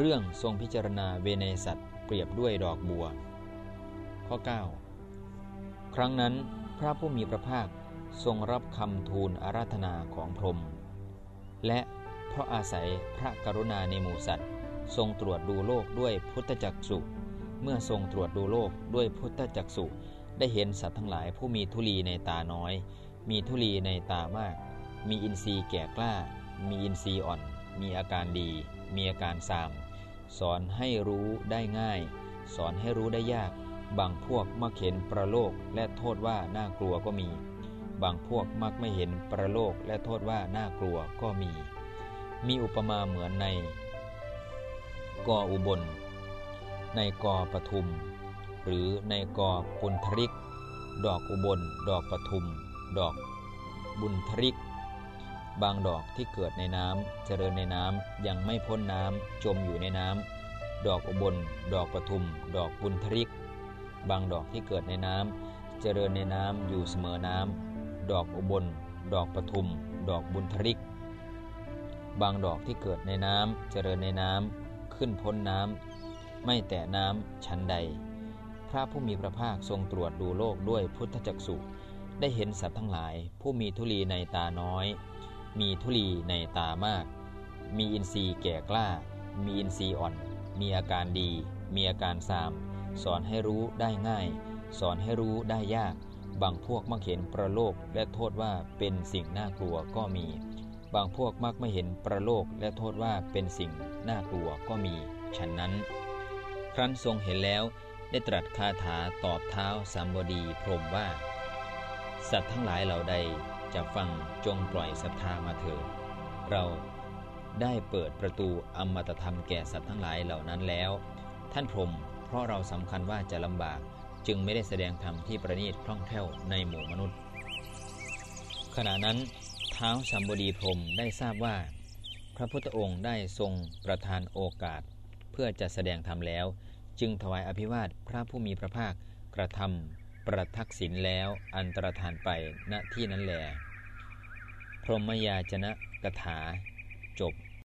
เรื่องทรงพิจารณาเวเนสัตเปรียบด้วยดอกบัว ข้อ 9 ครั้งนั้นพระผู้มีพระภาคทรงรับคำทูลอาราธนาของพรหมและเพราะอาศัยพระกรุณาในหมู่สัตว์ ทรงตรวจดูโลกด้วยพุทธจักสุเมื่อทรงตรวจดูโลกด้วยพุทธจักสุได้เห็นสัตว์ทั้งหลายผู้มีทุลีในตาน้อย มีทุลีในตามาก มีอินทรีย์แก่กล้า มีอินทรีย์อ่อน มีอาการดี มีอาการสาม สอนให้รู้ได้ง่าย สอนให้รู้ได้ยาก บางพวกมักเห็นประโลกและโทษว่าน่ากลัวก็มี บางพวกมักไม่เห็นประโลกและโทษว่าน่ากลัวก็มี มีอุปมาเหมือนใน กออุบล ในกอปทุม หรือในกอปุนทริก ดอกอุบล ดอกปทุม ดอกบุญทริก บางดอกที่เกิดในน้ำเจริญในน้ำยังไม่พ้นน้ำจมอยู่ในน้ำดอกอุบล ดอกปทุม ดอกบุญทริก บางดอกที่เกิดในน้ำเจริญในน้ำอยู่เสมอน้ำดอกอุบล ดอกปทุม ดอกบุญทริก บางดอกที่เกิดในน้ำเจริญในน้ำขึ้นพ้นน้ำไม่แต่น้ำชั้นใด พระผู้มีพระภาคทรงตรวจดูโลกด้วยพุทธจักสุได้เห็นสัตว์ทั้งหลายผู้มีทุลีในตาน้อย มีทุลีในตามาก มีอินทรีย์แก่กล้า มีอินทรีย์อ่อน มีอาการดี มีอาการสาม สอนให้รู้ได้ง่าย สอนให้รู้ได้ยาก บางพวกมักเห็นประโลกและโทษว่าเป็นสิ่งน่ากลัวก็มี บางพวกมักไม่เห็นประโลกและโทษว่าเป็นสิ่งน่ากลัวก็มีฉะนั้น ครั้นทรงเห็นแล้วได้ตรัสคาถาตอบเท้าสามบดีพรหมว่า สัตว์ทั้งหลายเหล่าใด จะฟังจงปล่อยศรัทธามาเถิดเราได้เปิดประตูอมตะธรรมแก่สัตว์ทั้งหลายเหล่านั้นแล้ว ท่านพรมเพราะเราสำคัญว่าจะลำบาก จึงไม่ได้แสดงธรรมที่ประณีตคล่องแคล่วในหมู่มนุษย์ ขณะนั้นเท้าสัมบดีพรมได้ทราบว่า พระพุทธองค์ได้ทรงประทานโอกาส เพื่อจะแสดงธรรมแล้ว จึงถวายอภิวาทพระผู้มีพระภาคกระทำ ประทักษิณแล้วอันตรธานไปณที่นั้นแหลพรหมยาจนะกถาจบ